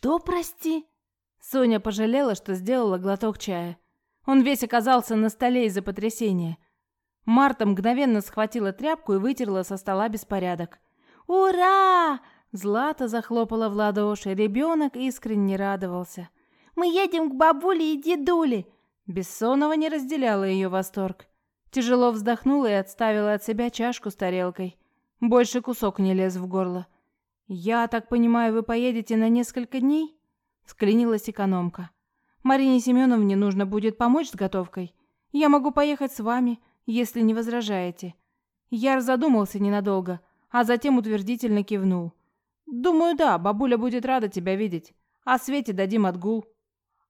«Что, прости?» Соня пожалела, что сделала глоток чая. Он весь оказался на столе из-за потрясения. Марта мгновенно схватила тряпку и вытерла со стола беспорядок. «Ура!» Злата захлопала в ладоши, ребенок искренне радовался. «Мы едем к бабуле и дедуле!» Бессонова не разделяла ее восторг. Тяжело вздохнула и отставила от себя чашку с тарелкой. Больше кусок не лез в горло. «Я так понимаю, вы поедете на несколько дней?» Склинилась экономка. «Марине Семеновне нужно будет помочь с готовкой. Я могу поехать с вами, если не возражаете». Яр задумался ненадолго, а затем утвердительно кивнул. «Думаю, да, бабуля будет рада тебя видеть. А Свете дадим отгул».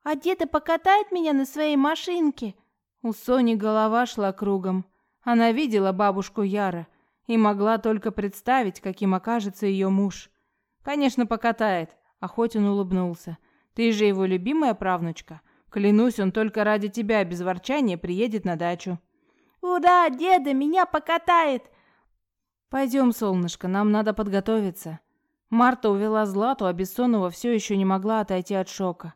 «А деда покатает меня на своей машинке?» У Сони голова шла кругом. Она видела бабушку Яра и могла только представить, каким окажется ее муж. «Конечно, покатает», — Охотин улыбнулся. «Ты же его любимая правнучка. Клянусь, он только ради тебя без ворчания приедет на дачу». «Ура, деда меня покатает!» «Пойдем, солнышко, нам надо подготовиться». Марта увела Злату, а Бессонова все еще не могла отойти от шока.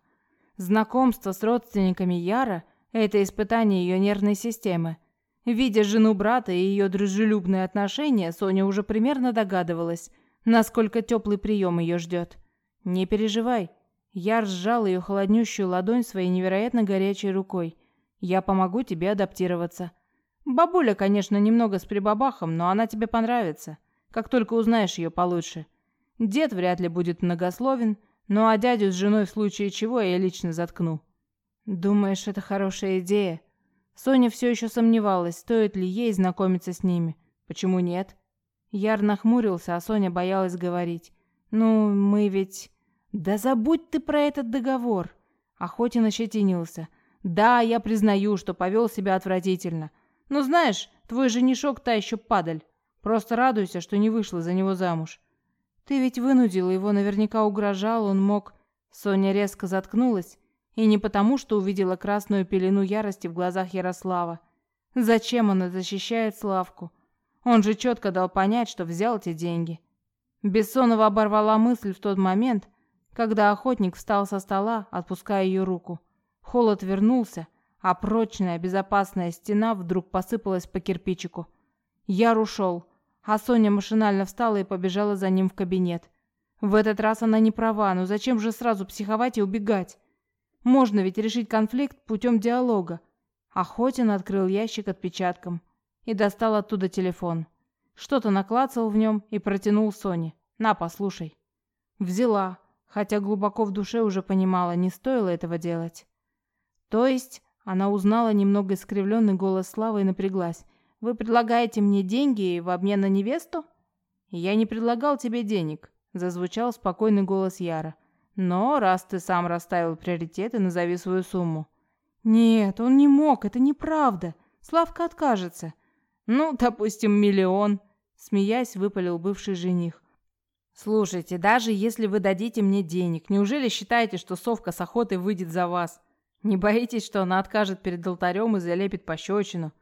Знакомство с родственниками Яра – это испытание ее нервной системы. Видя жену брата и ее дружелюбные отношения, Соня уже примерно догадывалась, насколько теплый прием ее ждет. «Не переживай». Яр сжал ее холоднющую ладонь своей невероятно горячей рукой. «Я помогу тебе адаптироваться». Бабуля, конечно, немного с прибабахом, но она тебе понравится, как только узнаешь ее получше. Дед вряд ли будет многословен, ну а дядю с женой в случае чего я лично заткну. Думаешь, это хорошая идея? Соня все еще сомневалась, стоит ли ей знакомиться с ними. Почему нет? Яр нахмурился, а Соня боялась говорить. Ну, мы ведь... Да забудь ты про этот договор. Охотин ощетинился. Да, я признаю, что повел себя отвратительно. Но знаешь, твой женишок та еще падаль. Просто радуйся, что не вышла за него замуж. Ты ведь вынудила его, наверняка угрожал, он мог... Соня резко заткнулась, и не потому, что увидела красную пелену ярости в глазах Ярослава. Зачем она защищает Славку? Он же четко дал понять, что взял эти деньги. Бессонова оборвала мысль в тот момент, когда охотник встал со стола, отпуская ее руку. Холод вернулся, а прочная безопасная стена вдруг посыпалась по кирпичику. Яр ушел, а Соня машинально встала и побежала за ним в кабинет. В этот раз она не права, но зачем же сразу психовать и убегать? Можно ведь решить конфликт путем диалога. Охотин открыл ящик отпечатком и достал оттуда телефон. Что-то наклацал в нем и протянул Соне. «На, послушай». Взяла, хотя глубоко в душе уже понимала, не стоило этого делать. То есть она узнала немного искривленный голос Славы и напряглась. «Вы предлагаете мне деньги в обмен на невесту?» «Я не предлагал тебе денег», – зазвучал спокойный голос Яра. «Но раз ты сам расставил приоритеты, назови свою сумму». «Нет, он не мог, это неправда. Славка откажется». «Ну, допустим, миллион», – смеясь, выпалил бывший жених. «Слушайте, даже если вы дадите мне денег, неужели считаете, что совка с охотой выйдет за вас?» Не боитесь, что она откажет перед алтарем и залепит пощечину?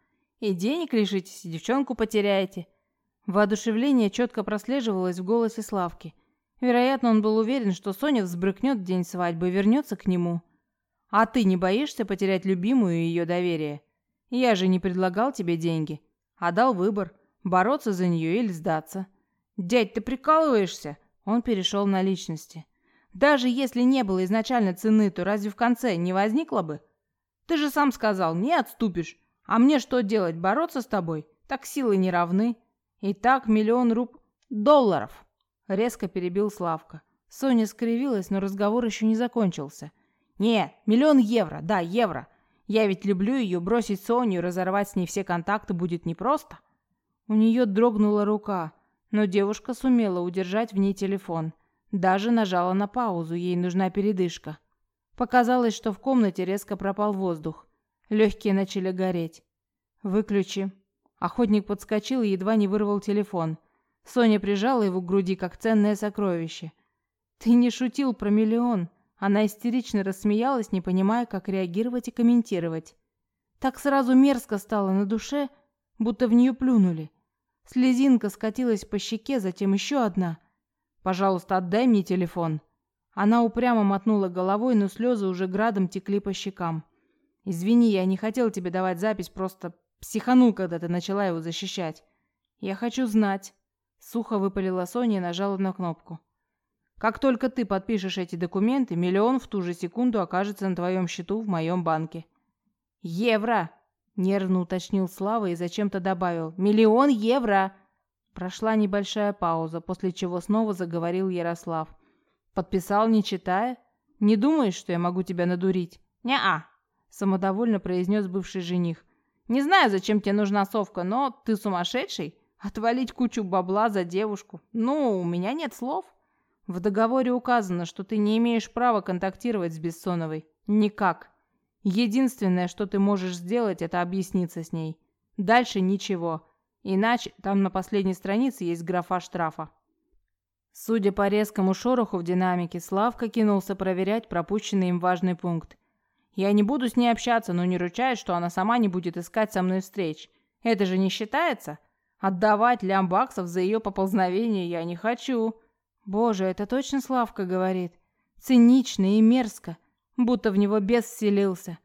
И денег лишитесь, и девчонку потеряете?» Воодушевление четко прослеживалось в голосе Славки. Вероятно, он был уверен, что Соня взбрыкнет день свадьбы и вернется к нему. «А ты не боишься потерять любимую и ее доверие? Я же не предлагал тебе деньги, а дал выбор – бороться за нее или сдаться». «Дядь, ты прикалываешься?» Он перешел на личности. Даже если не было изначально цены, то разве в конце не возникло бы? Ты же сам сказал, не отступишь. А мне что делать, бороться с тобой? Так силы не равны. И так миллион руб... долларов. Резко перебил Славка. Соня скривилась, но разговор еще не закончился. «Не, миллион евро, да, евро. Я ведь люблю ее, бросить Соню разорвать с ней все контакты будет непросто». У нее дрогнула рука, но девушка сумела удержать в ней телефон. Даже нажала на паузу, ей нужна передышка. Показалось, что в комнате резко пропал воздух. Легкие начали гореть. «Выключи». Охотник подскочил и едва не вырвал телефон. Соня прижала его к груди, как ценное сокровище. «Ты не шутил про миллион?» Она истерично рассмеялась, не понимая, как реагировать и комментировать. Так сразу мерзко стало на душе, будто в нее плюнули. Слезинка скатилась по щеке, затем еще одна – Пожалуйста, отдай мне телефон. Она упрямо мотнула головой, но слезы уже градом текли по щекам. «Извини, я не хотел тебе давать запись, просто психанул, когда ты начала его защищать. Я хочу знать». Сухо выпалила Соня и нажала на кнопку. «Как только ты подпишешь эти документы, миллион в ту же секунду окажется на твоем счету в моем банке». «Евро!» – нервно уточнил Слава и зачем-то добавил. «Миллион евро!» Прошла небольшая пауза, после чего снова заговорил Ярослав. «Подписал, не читая? Не думаешь, что я могу тебя надурить?» «Не-а», — самодовольно произнес бывший жених. «Не знаю, зачем тебе нужна совка, но ты сумасшедший? Отвалить кучу бабла за девушку? Ну, у меня нет слов». «В договоре указано, что ты не имеешь права контактировать с Бессоновой. Никак. Единственное, что ты можешь сделать, это объясниться с ней. Дальше ничего. Иначе там на последней странице есть графа штрафа. Судя по резкому шороху в динамике, Славка кинулся проверять пропущенный им важный пункт. «Я не буду с ней общаться, но не ручаюсь, что она сама не будет искать со мной встреч. Это же не считается? Отдавать лям баксов за ее поползновение я не хочу». «Боже, это точно Славка говорит. Цинично и мерзко, будто в него бес вселился.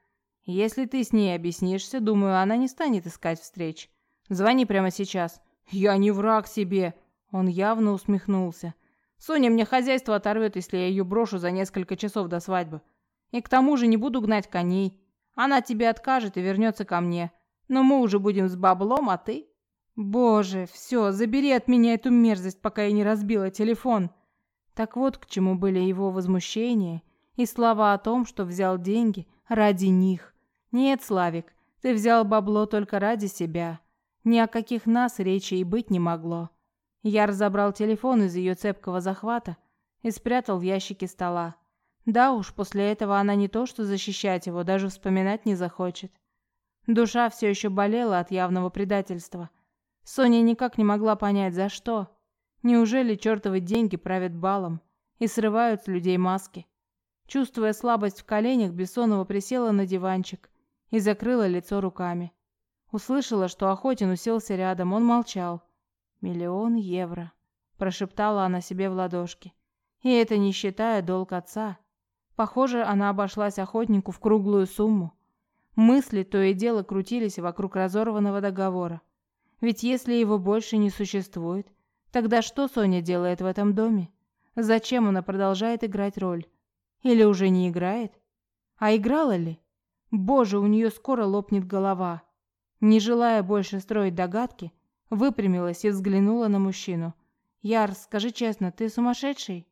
Если ты с ней объяснишься, думаю, она не станет искать встреч. Звони прямо сейчас. Я не враг себе. Он явно усмехнулся. Соня мне хозяйство оторвет, если я ее брошу за несколько часов до свадьбы. И к тому же не буду гнать коней. Она тебе откажет и вернется ко мне. Но мы уже будем с баблом, а ты? Боже, все, забери от меня эту мерзость, пока я не разбила телефон. Так вот к чему были его возмущения и слова о том, что взял деньги ради них. Нет, Славик, ты взял бабло только ради себя. Ни о каких нас речи и быть не могло. Я разобрал телефон из ее цепкого захвата и спрятал в ящике стола. Да уж, после этого она не то что защищать его, даже вспоминать не захочет. Душа все еще болела от явного предательства. Соня никак не могла понять, за что. Неужели чертовы деньги правят балом и срывают с людей маски? Чувствуя слабость в коленях, Бессонова присела на диванчик и закрыла лицо руками. Услышала, что Охотин уселся рядом, он молчал. «Миллион евро», – прошептала она себе в ладошки. «И это не считая долг отца». Похоже, она обошлась охотнику в круглую сумму. Мысли то и дело крутились вокруг разорванного договора. Ведь если его больше не существует, тогда что Соня делает в этом доме? Зачем она продолжает играть роль? Или уже не играет? А играла ли? Боже, у нее скоро лопнет голова. Не желая больше строить догадки, выпрямилась и взглянула на мужчину. «Яр, скажи честно, ты сумасшедший?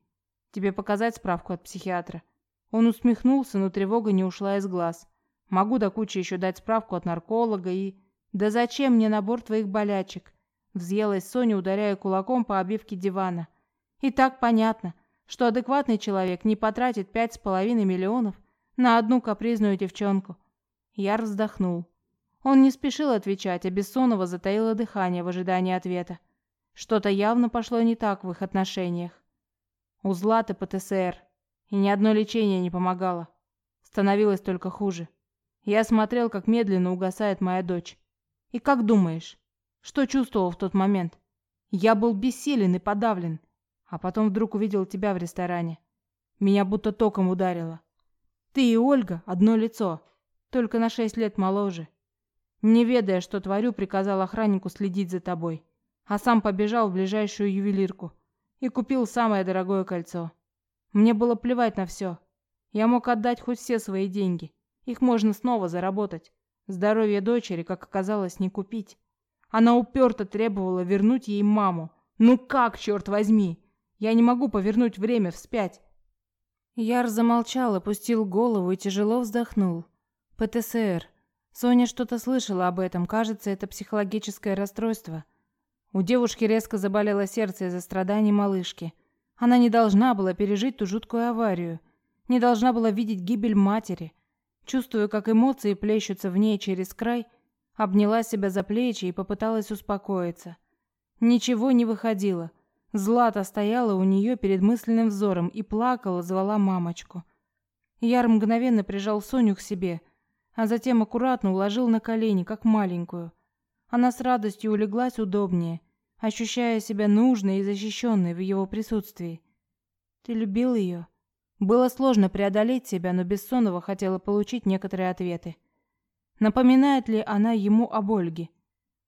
Тебе показать справку от психиатра?» Он усмехнулся, но тревога не ушла из глаз. «Могу до кучи еще дать справку от нарколога и...» «Да зачем мне набор твоих болячек?» Взъелась Соня, ударяя кулаком по обивке дивана. «И так понятно, что адекватный человек не потратит пять с половиной миллионов на одну капризную девчонку». Яр вздохнул. Он не спешил отвечать, а Бессонова затаила дыхание в ожидании ответа. Что-то явно пошло не так в их отношениях. У Златы ПТСР, и ни одно лечение не помогало. Становилось только хуже. Я смотрел, как медленно угасает моя дочь. И как думаешь, что чувствовал в тот момент? Я был бессилен и подавлен, а потом вдруг увидел тебя в ресторане. Меня будто током ударило. Ты и Ольга одно лицо, только на шесть лет моложе. Не ведая, что творю, приказал охраннику следить за тобой, а сам побежал в ближайшую ювелирку и купил самое дорогое кольцо. Мне было плевать на все. Я мог отдать хоть все свои деньги. Их можно снова заработать. Здоровье дочери, как оказалось, не купить. Она уперто требовала вернуть ей маму. Ну как, черт возьми? Я не могу повернуть время вспять. Яр замолчал, опустил голову и тяжело вздохнул. ПТСР. Соня что-то слышала об этом, кажется, это психологическое расстройство. У девушки резко заболело сердце из-за страданий малышки. Она не должна была пережить ту жуткую аварию, не должна была видеть гибель матери. Чувствуя, как эмоции плещутся в ней через край, обняла себя за плечи и попыталась успокоиться. Ничего не выходило. Злата стояла у нее перед мысленным взором и плакала, звала мамочку. Яр мгновенно прижал Соню к себе – а затем аккуратно уложил на колени, как маленькую. Она с радостью улеглась удобнее, ощущая себя нужной и защищенной в его присутствии. «Ты любил ее?» Было сложно преодолеть себя, но Бессонова хотела получить некоторые ответы. Напоминает ли она ему об Ольге?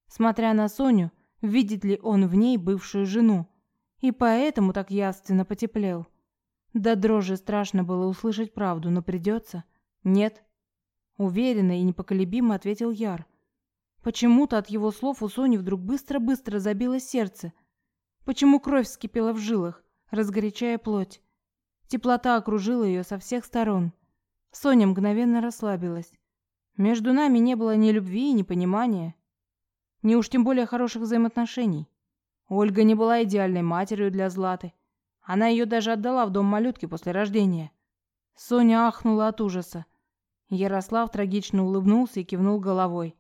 Смотря на Соню, видит ли он в ней бывшую жену? И поэтому так явственно потеплел. Да дрожи страшно было услышать правду, но придется. Нет. Уверенно и непоколебимо ответил Яр. Почему-то от его слов у Сони вдруг быстро-быстро забилось сердце. Почему кровь вскипела в жилах, разгорячая плоть? Теплота окружила ее со всех сторон. Соня мгновенно расслабилась. Между нами не было ни любви, ни понимания, ни уж тем более хороших взаимоотношений. Ольга не была идеальной матерью для Златы. Она ее даже отдала в дом малютки после рождения. Соня ахнула от ужаса. Ярослав трагично улыбнулся и кивнул головой,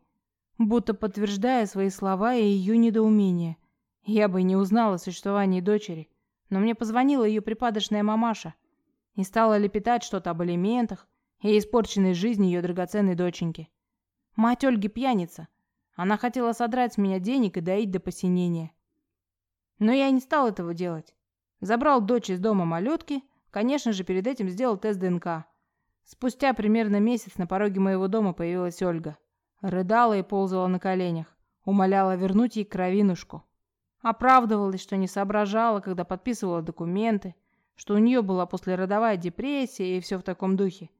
будто подтверждая свои слова и ее недоумение. Я бы не узнала о существовании дочери, но мне позвонила ее припадочная мамаша и стала лепетать что-то об элементах и испорченной жизни ее драгоценной доченьки. Мать Ольги пьяница. Она хотела содрать с меня денег и доить до посинения. Но я не стал этого делать. Забрал дочь из дома малютки, конечно же, перед этим сделал тест ДНК. Спустя примерно месяц на пороге моего дома появилась Ольга. Рыдала и ползала на коленях, умоляла вернуть ей кровинушку. Оправдывалась, что не соображала, когда подписывала документы, что у нее была послеродовая депрессия и все в таком духе.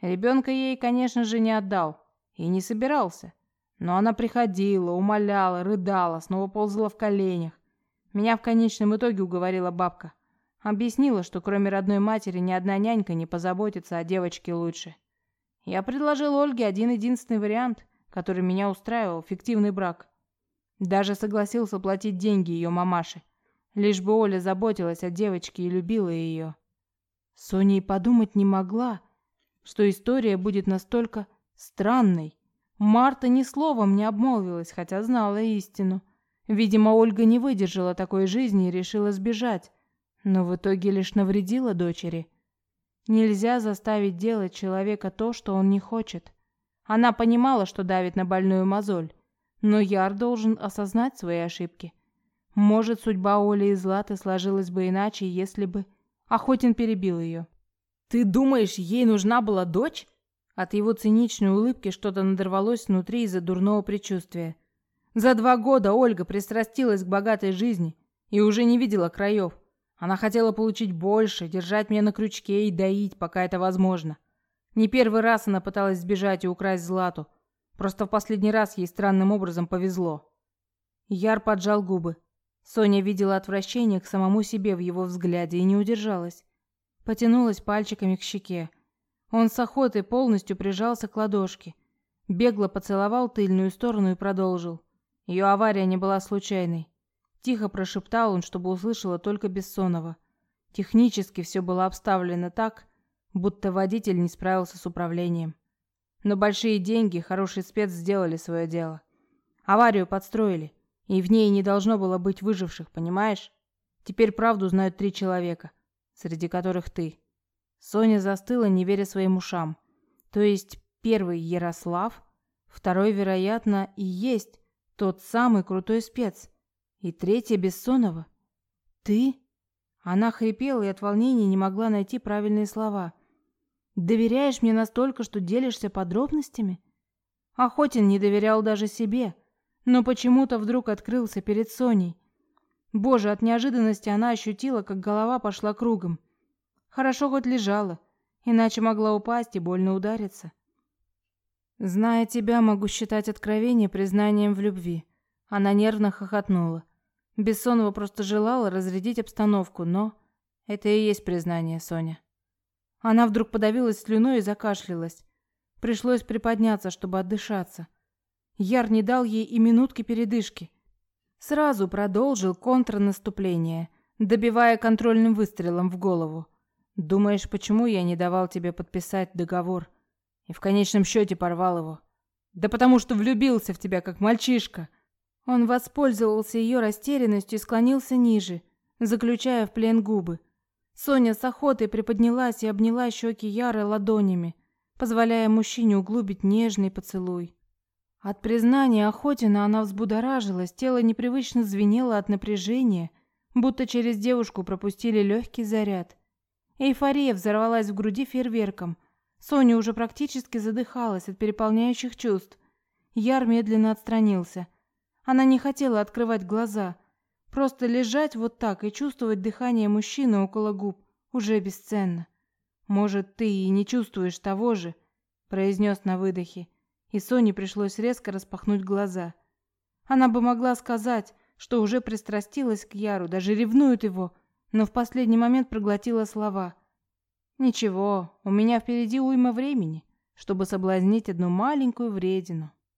Ребенка ей, конечно же, не отдал и не собирался. Но она приходила, умоляла, рыдала, снова ползала в коленях. Меня в конечном итоге уговорила бабка. Объяснила, что кроме родной матери ни одна нянька не позаботится о девочке лучше. Я предложил Ольге один единственный вариант, который меня устраивал – фиктивный брак. Даже согласился платить деньги ее мамаше, лишь бы Оля заботилась о девочке и любила ее. Соня и подумать не могла, что история будет настолько странной. Марта ни словом не обмолвилась, хотя знала истину. Видимо, Ольга не выдержала такой жизни и решила сбежать, но в итоге лишь навредила дочери. Нельзя заставить делать человека то, что он не хочет. Она понимала, что давит на больную мозоль, но Яр должен осознать свои ошибки. Может, судьба Оли и Златы сложилась бы иначе, если бы... Охотин перебил ее. «Ты думаешь, ей нужна была дочь?» От его циничной улыбки что-то надорвалось внутри из-за дурного предчувствия. За два года Ольга пристрастилась к богатой жизни и уже не видела краев. Она хотела получить больше, держать меня на крючке и доить, пока это возможно. Не первый раз она пыталась сбежать и украсть Злату. Просто в последний раз ей странным образом повезло. Яр поджал губы. Соня видела отвращение к самому себе в его взгляде и не удержалась. Потянулась пальчиками к щеке. Он с охотой полностью прижался к ладошке. Бегло поцеловал тыльную сторону и продолжил. Ее авария не была случайной. Тихо прошептал он, чтобы услышала только Бессонова. Технически все было обставлено так, будто водитель не справился с управлением. Но большие деньги, хороший спец сделали свое дело. Аварию подстроили, и в ней не должно было быть выживших, понимаешь? Теперь правду знают три человека, среди которых ты. Соня застыла, не веря своим ушам. То есть первый Ярослав, второй, вероятно, и есть тот самый крутой спец, и третий Бессонова. Ты? Она хрипела и от волнения не могла найти правильные слова. Доверяешь мне настолько, что делишься подробностями? Охотин не доверял даже себе, но почему-то вдруг открылся перед Соней. Боже, от неожиданности она ощутила, как голова пошла кругом. Хорошо хоть лежала, иначе могла упасть и больно удариться. Зная тебя, могу считать откровение признанием в любви. Она нервно хохотнула. Бессонова просто желала разрядить обстановку, но это и есть признание, Соня. Она вдруг подавилась слюной и закашлялась. Пришлось приподняться, чтобы отдышаться. Яр не дал ей и минутки передышки. Сразу продолжил контрнаступление, добивая контрольным выстрелом в голову. Думаешь, почему я не давал тебе подписать договор? И в конечном счете порвал его. Да потому что влюбился в тебя, как мальчишка. Он воспользовался ее растерянностью и склонился ниже, заключая в плен губы. Соня с охотой приподнялась и обняла щеки Яры ладонями, позволяя мужчине углубить нежный поцелуй. От признания Охотина она взбудоражилась, тело непривычно звенело от напряжения, будто через девушку пропустили легкий заряд. Эйфория взорвалась в груди фейерверком. Соня уже практически задыхалась от переполняющих чувств. Яр медленно отстранился. Она не хотела открывать глаза. Просто лежать вот так и чувствовать дыхание мужчины около губ уже бесценно. «Может, ты и не чувствуешь того же?» – произнес на выдохе, и Соне пришлось резко распахнуть глаза. Она бы могла сказать, что уже пристрастилась к Яру, даже ревнует его, но в последний момент проглотила слова. «Ничего, у меня впереди уйма времени, чтобы соблазнить одну маленькую вредину».